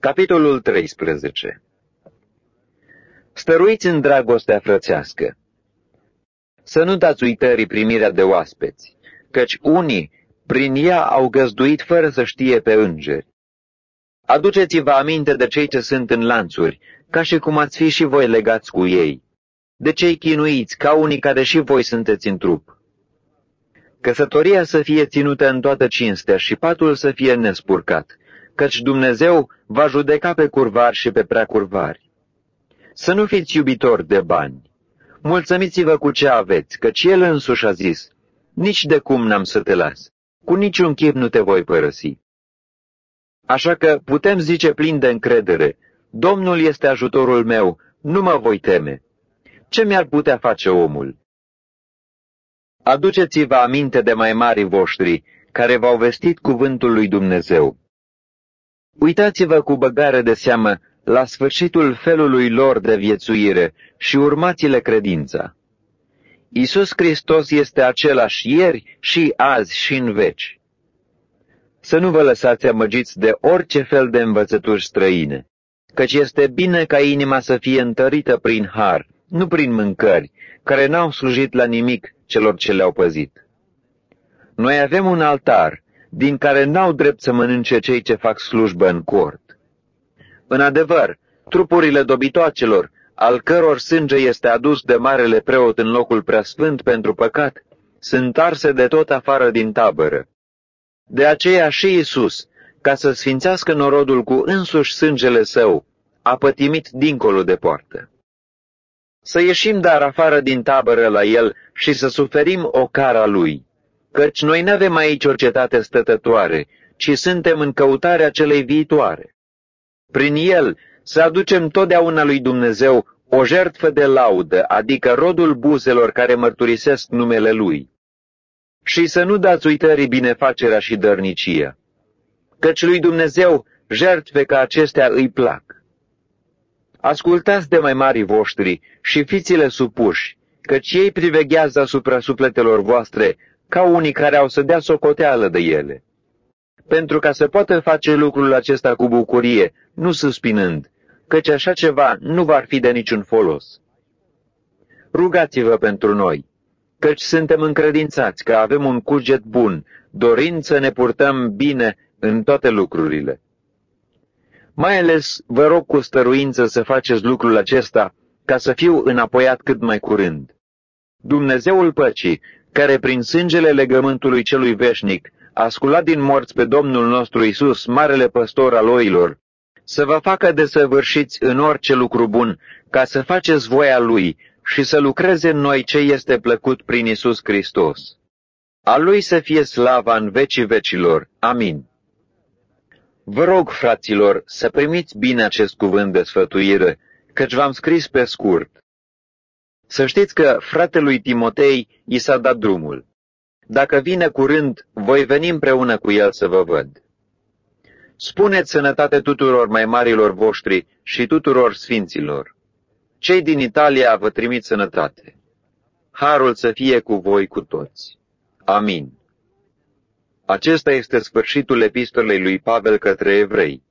Capitolul 13 Stăruiți în dragostea frățească. Să nu dați uitării primirea de oaspeți, căci unii prin ea au găzduit fără să știe pe îngeri. Aduceți-vă aminte de cei ce sunt în lanțuri, ca și cum ați fi și voi legați cu ei. De cei chinuiți, ca unii care și voi sunteți în trup. Căsătoria să fie ținută în toată cinstea și patul să fie nespurcat, căci Dumnezeu va judeca pe curvari și pe prea curvari. Să nu fiți iubitori de bani. Mulțumiți-vă cu ce aveți, căci El însuși a zis, nici de cum n-am să te las, cu niciun chip nu te voi părăsi. Așa că putem zice plin de încredere, Domnul este ajutorul meu, nu mă voi teme. Ce mi-ar putea face omul? Aduceți-vă aminte de mai mari voștri, care v-au vestit cuvântul lui Dumnezeu. Uitați-vă cu băgare de seamă la sfârșitul felului lor de viețuire și urmați-le credința. Isus Hristos este același ieri și azi și în veci. Să nu vă lăsați amăgiți de orice fel de învățături străine, căci este bine ca inima să fie întărită prin har, nu prin mâncări, care n-au slujit la nimic celor ce le-au păzit. Noi avem un altar, din care n-au drept să mănânce cei ce fac slujbă în cort. În adevăr, trupurile dobitoacelor, al căror sânge este adus de marele preot în locul preasfânt pentru păcat, sunt arse de tot afară din tabără. De aceea și Isus, ca să sfințească norodul cu însuși sângele său, a pătimit dincolo de poartă. Să ieșim dar afară din tabără la el și să suferim o cara lui, căci noi nu avem aici o cetate stătătoare, ci suntem în căutarea celei viitoare. Prin el să aducem totdeauna lui Dumnezeu o jertfă de laudă, adică rodul buzelor care mărturisesc numele Lui. Și să nu dați uitării binefacerea și dărnicia, căci lui Dumnezeu jertfe ca acestea îi plac. Ascultați de mai mari voștri și fiți-le supuși, căci ei priveghează asupra sufletelor voastre ca unii care au să dea socoteală de ele. Pentru ca să poată face lucrul acesta cu bucurie, nu suspinând, căci așa ceva nu va fi de niciun folos. Rugați-vă pentru noi, căci suntem încredințați că avem un cuget bun, dorind să ne purtăm bine în toate lucrurile. Mai ales vă rog cu stăruință să faceți lucrul acesta ca să fiu înapoiat cât mai curând. Dumnezeul păcii, care prin sângele legământului celui veșnic a sculat din morți pe Domnul nostru Isus, marele păstor al oilor, să vă facă de săvârșiți în orice lucru bun, ca să faceți voia Lui și să lucreze în noi ce este plăcut prin Isus Hristos. A Lui să fie slava în vecii vecilor. Amin. Vă rog, fraților, să primiți bine acest cuvânt de sfătuire, căci v-am scris pe scurt. Să știți că fratelui Timotei i s-a dat drumul. Dacă vine curând, voi veni împreună cu el să vă văd. Spuneți sănătate tuturor mai marilor voștri și tuturor sfinților. Cei din Italia vă trimit sănătate. Harul să fie cu voi cu toți. Amin. Acesta este sfârșitul epistolei lui Pavel către evrei.